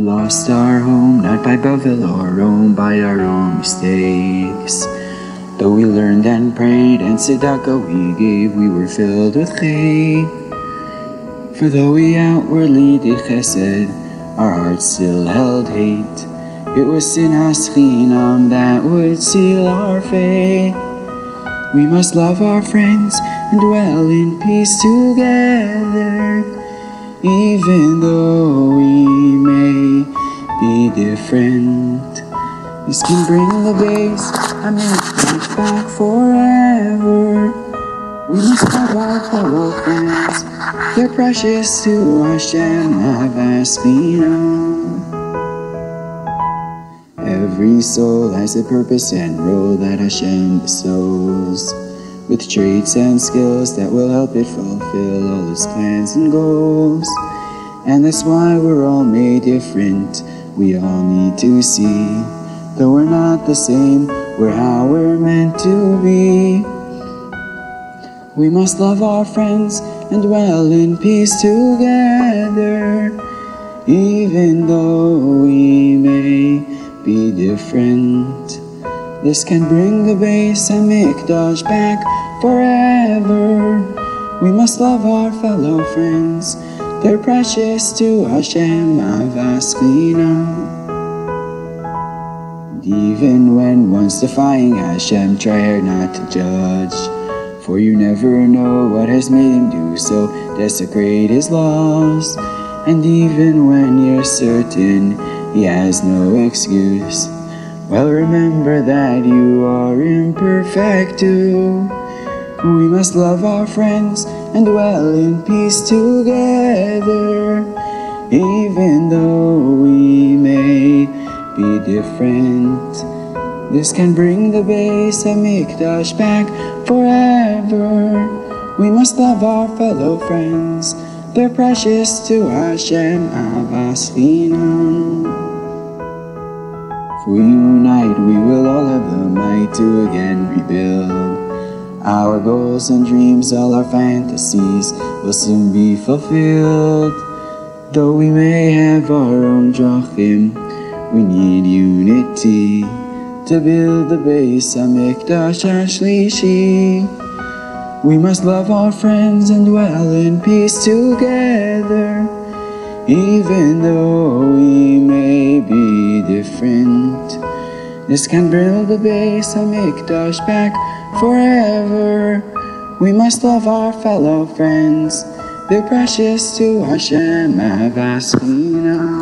lost our home, not by Bavel or Rome, by our own mistakes. Though we learned and prayed and tzedakah we gave, we were filled with hate. For though we outwardly did chesed, our hearts still held hate. It was sin chinam that would seal our fate. We must love our friends and dwell in peace together, even though we different. This can bring the days I reach back forever. We must love our fellow friends. They're precious to us, and Hashem, Avasvino. Every soul has a purpose and role that Hashem bestows, with traits and skills that will help it fulfill all its plans and goals. And that's why we're all made different. We all need to see Though we're not the same, we're how we're meant to be. We must love our friends and dwell in peace together, even though we may be different. This can bring the Beis Hamikdash back forever. We must love our fellow friends, they're precious to Hashem, Avaskina. Even when once defying Hashem, try not to judge. For you never know what has made him do so, desecrate his laws. And even when you're certain he has no excuse, well, remember that you are imperfect too. We must love our friends and dwell in peace together, even though we may be different. This can bring the Beis Hamikdash back forever. We must love our fellow friends. They're precious to Hashem Avasvino. If we unite, we will all have the might to again rebuild. Our goals and dreams, all our fantasies will soon be fulfilled. Though we may have our own drachim, we need unity to build the Beis Hamikdash Hashlishi. We must love our friends and dwell in peace together, even though we This can build the Beis Hamikdash back forever. We must love our fellow friends. They're precious to Hashem Avasvina.